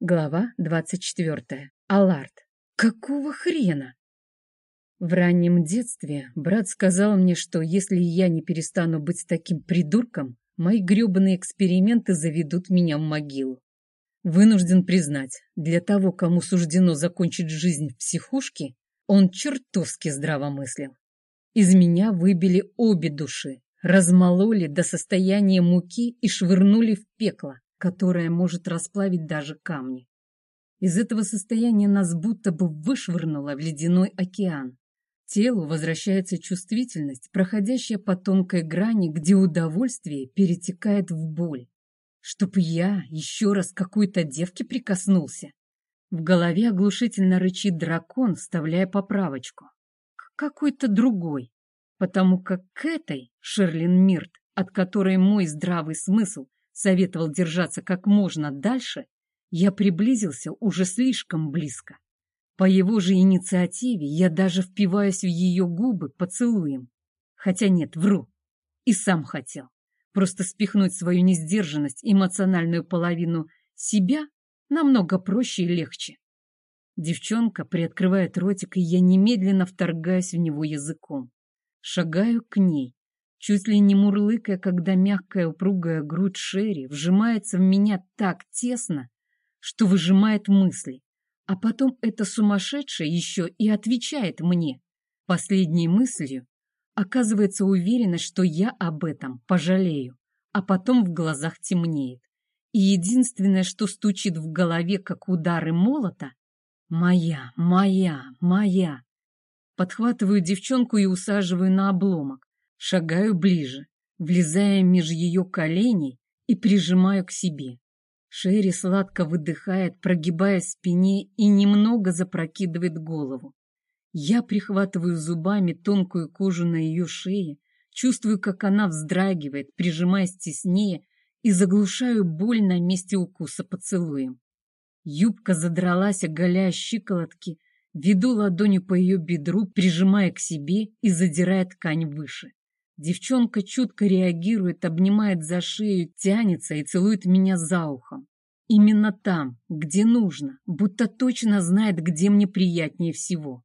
Глава двадцать четвертая. Аларт. Какого хрена? В раннем детстве брат сказал мне, что если я не перестану быть таким придурком, мои гребаные эксперименты заведут меня в могилу. Вынужден признать, для того, кому суждено закончить жизнь в психушке, он чертовски здравомыслил. Из меня выбили обе души, размололи до состояния муки и швырнули в пекло которая может расплавить даже камни. Из этого состояния нас будто бы вышвырнуло в ледяной океан. Телу возвращается чувствительность, проходящая по тонкой грани, где удовольствие перетекает в боль. Чтоб я еще раз какой-то девке прикоснулся. В голове оглушительно рычит дракон, вставляя поправочку. К какой-то другой. Потому как к этой, Шерлин Мирт, от которой мой здравый смысл советовал держаться как можно дальше, я приблизился уже слишком близко. По его же инициативе я даже впиваюсь в ее губы поцелуем. Хотя нет, вру. И сам хотел. Просто спихнуть свою несдержанность, эмоциональную половину себя намного проще и легче. Девчонка приоткрывает ротик, и я немедленно вторгаюсь в него языком. Шагаю к ней, чуть ли не мурлыкая, когда мягкая упругая грудь Шерри вжимается в меня так тесно, что выжимает мысли. А потом эта сумасшедшая еще и отвечает мне. Последней мыслью оказывается уверенность, что я об этом пожалею, а потом в глазах темнеет. И единственное, что стучит в голове, как удары молота, «Моя, моя, моя!» Подхватываю девчонку и усаживаю на обломок. Шагаю ближе, влезая меж ее коленей и прижимаю к себе. Шерри сладко выдыхает, прогибая спине и немного запрокидывает голову. Я прихватываю зубами тонкую кожу на ее шее, чувствую, как она вздрагивает, прижимаясь теснее, и заглушаю боль на месте укуса поцелуем. Юбка задралась, оголяя щиколотки, веду ладонью по ее бедру, прижимая к себе и задирая ткань выше. Девчонка чутко реагирует, обнимает за шею, тянется и целует меня за ухом. Именно там, где нужно, будто точно знает, где мне приятнее всего.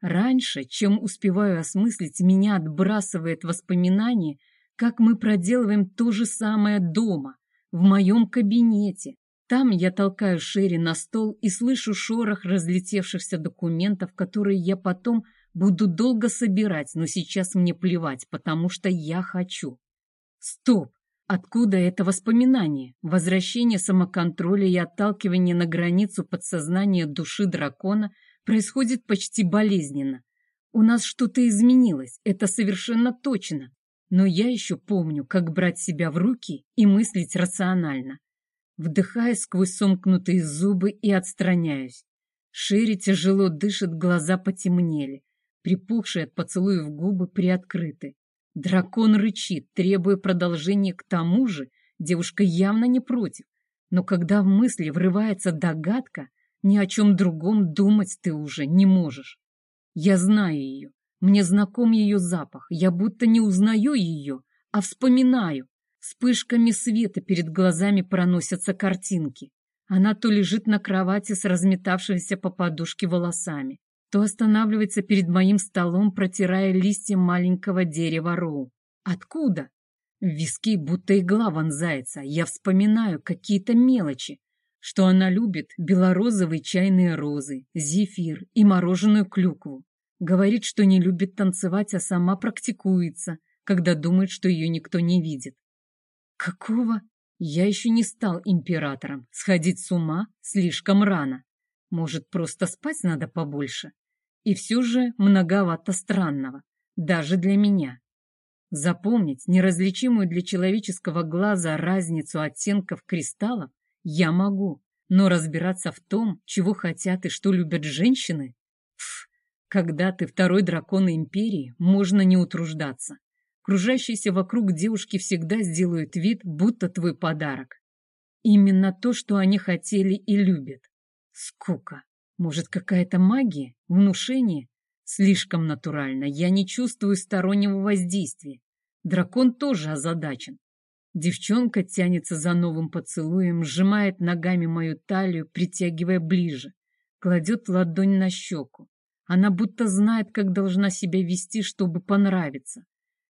Раньше, чем успеваю осмыслить, меня отбрасывает воспоминание, как мы проделываем то же самое дома, в моем кабинете. Там я толкаю Шерри на стол и слышу шорох разлетевшихся документов, которые я потом Буду долго собирать, но сейчас мне плевать, потому что я хочу. Стоп! Откуда это воспоминание? Возвращение самоконтроля и отталкивание на границу подсознания души дракона происходит почти болезненно. У нас что-то изменилось, это совершенно точно. Но я еще помню, как брать себя в руки и мыслить рационально. Вдыхая сквозь сомкнутые зубы и отстраняюсь. Шире тяжело дышит, глаза потемнели припухшие от поцелуев губы приоткрыты. Дракон рычит, требуя продолжения к тому же, девушка явно не против. Но когда в мысли врывается догадка, ни о чем другом думать ты уже не можешь. Я знаю ее, мне знаком ее запах, я будто не узнаю ее, а вспоминаю. Вспышками света перед глазами проносятся картинки. Она то лежит на кровати с разметавшимися по подушке волосами, то останавливается перед моим столом, протирая листья маленького дерева роу. Откуда? В виски будто игла вонзается. Я вспоминаю какие-то мелочи, что она любит белорозовые чайные розы, зефир и мороженую клюкву. Говорит, что не любит танцевать, а сама практикуется, когда думает, что ее никто не видит. Какого? Я еще не стал императором. Сходить с ума слишком рано. Может, просто спать надо побольше? И все же многовато странного, даже для меня. Запомнить неразличимую для человеческого глаза разницу оттенков кристаллов я могу, но разбираться в том, чего хотят и что любят женщины, пф, когда ты второй дракон империи, можно не утруждаться. Кружащиеся вокруг девушки всегда сделают вид, будто твой подарок. Именно то, что они хотели и любят. Скука. Может, какая-то магия, внушение? Слишком натурально. Я не чувствую стороннего воздействия. Дракон тоже озадачен. Девчонка тянется за новым поцелуем, сжимает ногами мою талию, притягивая ближе, кладет ладонь на щеку. Она будто знает, как должна себя вести, чтобы понравиться,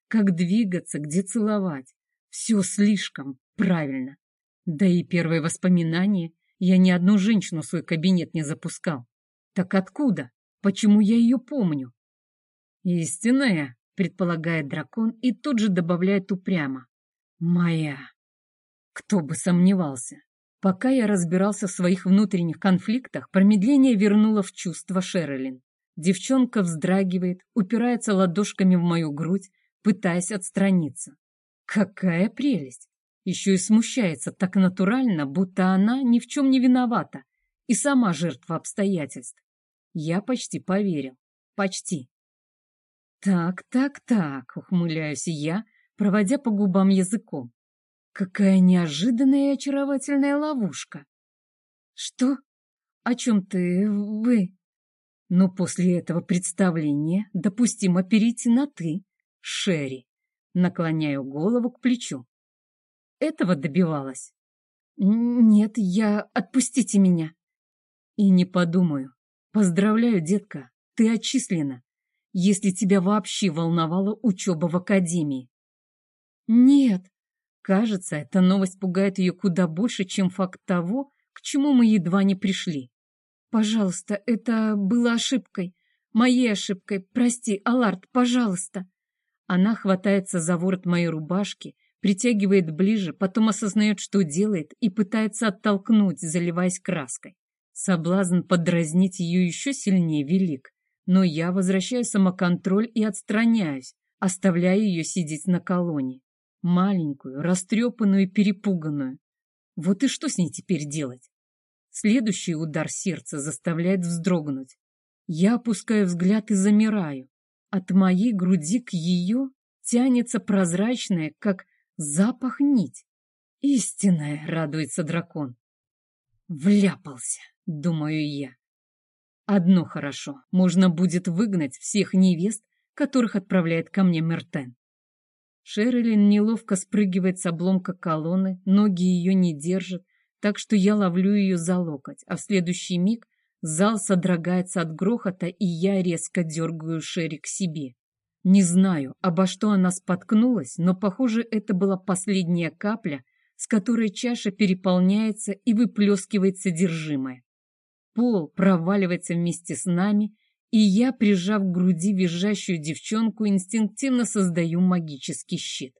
как двигаться, где целовать. Все слишком правильно. Да и первые воспоминания. Я ни одну женщину в свой кабинет не запускал. Так откуда? Почему я ее помню? Истинная, предполагает дракон и тут же добавляет упрямо. Моя. Кто бы сомневался. Пока я разбирался в своих внутренних конфликтах, промедление вернуло в чувство Шерлин. Девчонка вздрагивает, упирается ладошками в мою грудь, пытаясь отстраниться. Какая прелесть! Еще и смущается так натурально, будто она ни в чем не виновата и сама жертва обстоятельств. Я почти поверил. Почти. Так, так, так, ухмыляюсь я, проводя по губам языком. Какая неожиданная и очаровательная ловушка. Что? О чем ты, вы? Но после этого представления допустимо перейти на «ты», Шерри. Наклоняю голову к плечу. Этого добивалась? Нет, я... Отпустите меня. И не подумаю. Поздравляю, детка, ты отчислена, если тебя вообще волновала учеба в академии. Нет. Кажется, эта новость пугает ее куда больше, чем факт того, к чему мы едва не пришли. Пожалуйста, это было ошибкой. Моей ошибкой. Прости, Аларт, пожалуйста. Она хватается за ворот моей рубашки, притягивает ближе, потом осознает, что делает, и пытается оттолкнуть, заливаясь краской. Соблазн подразнить ее еще сильнее велик, но я возвращаю самоконтроль и отстраняюсь, оставляя ее сидеть на колонне. Маленькую, растрепанную и перепуганную. Вот и что с ней теперь делать? Следующий удар сердца заставляет вздрогнуть. Я опускаю взгляд и замираю. От моей груди к ее тянется прозрачная, как запах нить. Истинная, радуется дракон. Вляпался, думаю я. Одно хорошо, можно будет выгнать всех невест, которых отправляет ко мне Мертен. Шерлин неловко спрыгивает с обломка колонны, ноги ее не держат, так что я ловлю ее за локоть, а в следующий миг Зал содрогается от грохота, и я резко дергаю Шерри к себе. Не знаю, обо что она споткнулась, но, похоже, это была последняя капля, с которой чаша переполняется и выплескивает содержимое. Пол проваливается вместе с нами, и я, прижав к груди визжащую девчонку, инстинктивно создаю магический щит.